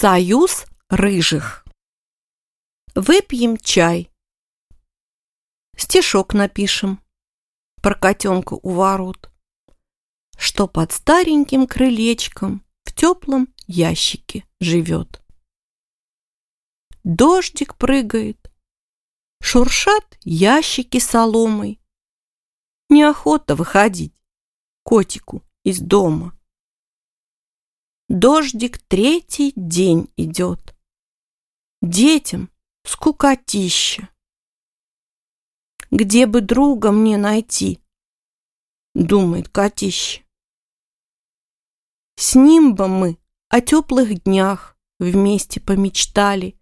Союз рыжих. Выпьем чай. Стишок напишем про котенка у ворот, что под стареньким крылечком в теплом ящике живет. Дождик прыгает, шуршат ящики соломой. Неохота выходить котику из дома. Дождик третий день идет. Детям скукотища. Где бы друга мне найти? Думает котище. С ним бы мы о теплых днях вместе помечтали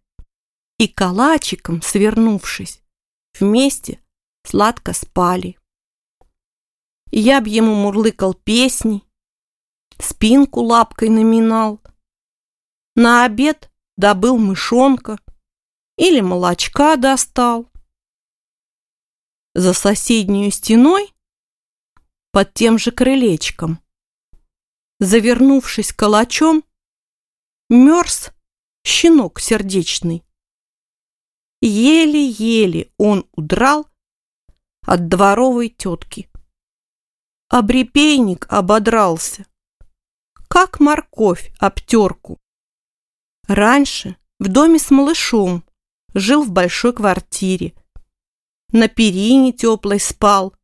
И калачиком, свернувшись, вместе сладко спали. Я б ему мурлыкал песни, спинку лапкой наминал. На обед добыл мышонка или молочка достал. За соседнюю стеной, под тем же крылечком, завернувшись калачом, мерз щенок сердечный. Еле-еле он удрал от дворовой тетки. Обрепейник ободрался как морковь, обтерку. Раньше в доме с малышом жил в большой квартире. На перине теплой спал.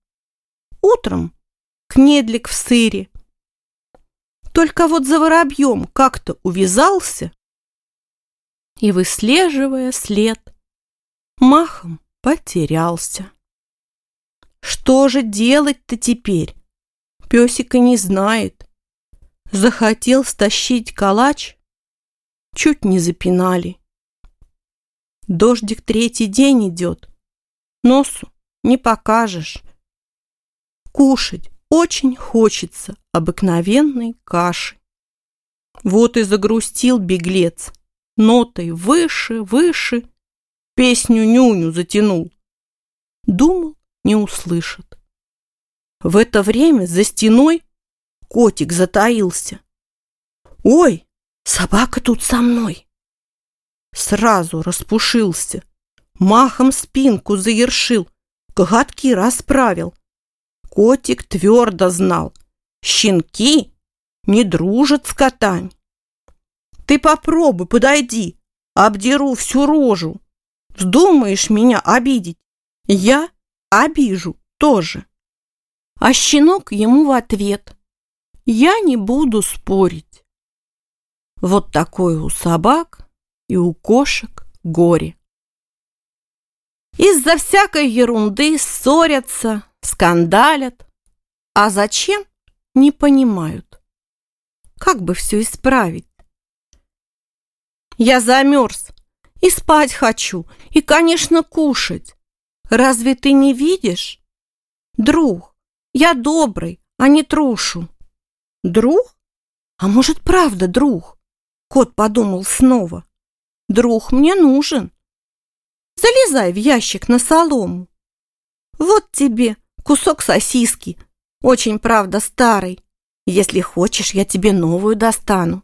Утром кнедлик в сыре. Только вот за воробьем как-то увязался и, выслеживая след, махом потерялся. Что же делать-то теперь? Песика не знает захотел стащить калач, чуть не запинали. Дождик третий день идет, носу не покажешь. Кушать очень хочется обыкновенной каши. Вот и загрустил беглец, нотой выше, выше, песню нюню затянул. Думал, не услышат. В это время за стеной Котик затаился. «Ой, собака тут со мной!» Сразу распушился, махом спинку заершил, коготки расправил. Котик твердо знал, щенки не дружат с котами. «Ты попробуй, подойди, обдеру всю рожу. Вздумаешь меня обидеть, я обижу тоже». А щенок ему в ответ – Я не буду спорить. Вот такое у собак и у кошек горе. Из-за всякой ерунды ссорятся, скандалят. А зачем, не понимают. Как бы все исправить? Я замерз и спать хочу, и, конечно, кушать. Разве ты не видишь? Друг, я добрый, а не трушу. Друг? А может, правда друг? Кот подумал снова. Друг мне нужен. Залезай в ящик на солому. Вот тебе кусок сосиски. Очень, правда, старый. Если хочешь, я тебе новую достану.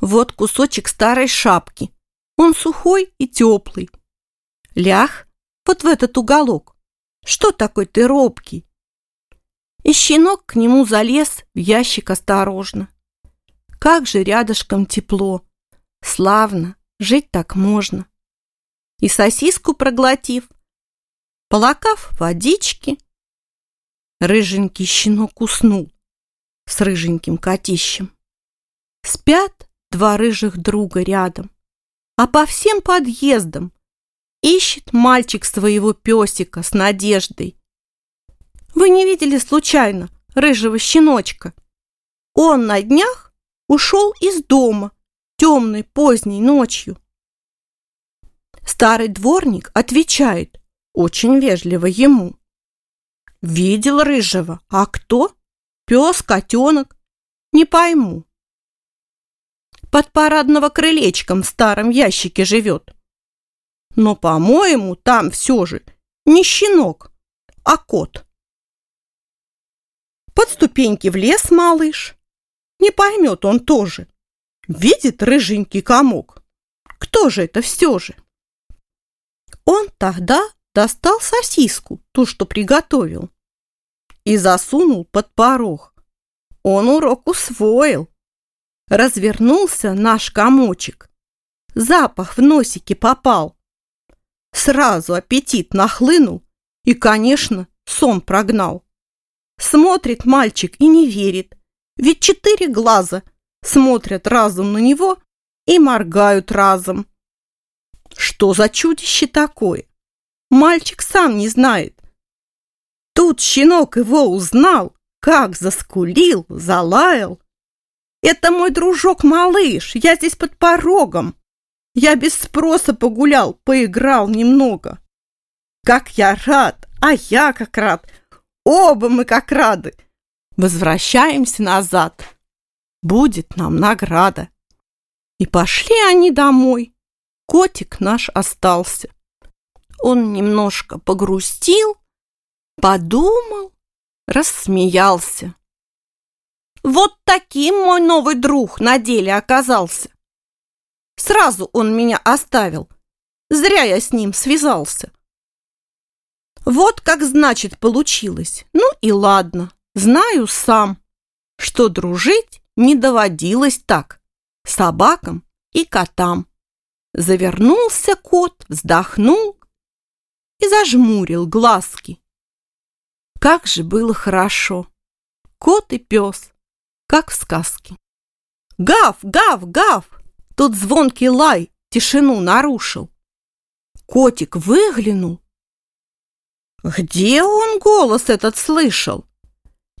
Вот кусочек старой шапки. Он сухой и теплый. Лях вот в этот уголок. Что такой ты робкий? И щенок к нему залез в ящик осторожно. Как же рядышком тепло! Славно, жить так можно. И сосиску проглотив, полакав водички, рыженький щенок уснул с рыженьким котищем. Спят два рыжих друга рядом, а по всем подъездам ищет мальчик своего песика с надеждой, вы не видели случайно рыжего щеночка? Он на днях ушел из дома темной поздней ночью. Старый дворник отвечает очень вежливо ему. Видел рыжего, а кто? Пес, котенок? Не пойму. Под парадного крылечком в старом ящике живет. Но, по-моему, там все же не щенок, а кот. Под ступеньки в лес малыш. Не поймет он тоже. Видит рыженький комок. Кто же это все же? Он тогда достал сосиску, ту, что приготовил, и засунул под порог. Он урок усвоил. Развернулся наш комочек. Запах в носике попал. Сразу аппетит нахлынул и, конечно, сон прогнал. Смотрит мальчик и не верит, ведь четыре глаза смотрят разом на него и моргают разом. Что за чудище такое? Мальчик сам не знает. Тут щенок его узнал, как заскулил, залаял. «Это мой дружок-малыш, я здесь под порогом. Я без спроса погулял, поиграл немного. Как я рад, а я как рад, Оба мы как рады. Возвращаемся назад. Будет нам награда. И пошли они домой. Котик наш остался. Он немножко погрустил, подумал, рассмеялся. Вот таким мой новый друг на деле оказался. Сразу он меня оставил. Зря я с ним связался. Вот как значит получилось. Ну и ладно, знаю сам, что дружить не доводилось так собакам и котам. Завернулся кот, вздохнул и зажмурил глазки. Как же было хорошо! Кот и пес, как в сказке. Гав, гав, гав! Тут звонкий лай тишину нарушил. Котик выглянул. Где он голос этот слышал?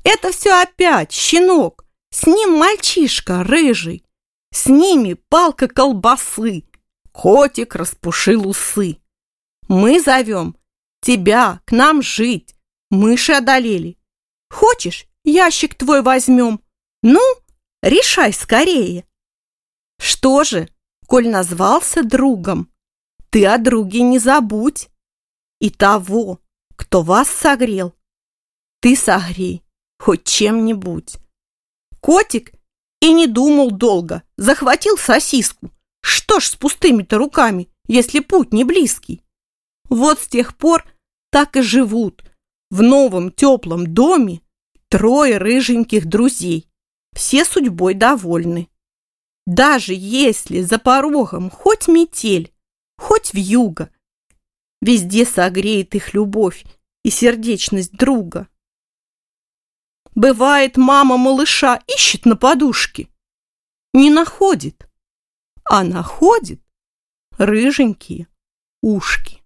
Это все опять щенок, с ним мальчишка рыжий, с ними палка колбасы. Котик распушил усы. Мы зовем тебя к нам жить. Мыши одолели. Хочешь, ящик твой возьмем? Ну, решай скорее. Что же, коль назвался другом, ты о друге не забудь. кто вас согрел? Ты согрей хоть чем-нибудь. Котик и не думал долго, захватил сосиску. Что ж с пустыми-то руками, если путь не близкий? Вот с тех пор так и живут в новом теплом доме трое рыженьких друзей. Все судьбой довольны. Даже если за порогом хоть метель, хоть вьюга, везде согреет их любовь и сердечность друга. Бывает, мама малыша ищет на подушке, не находит, а находит рыженькие ушки.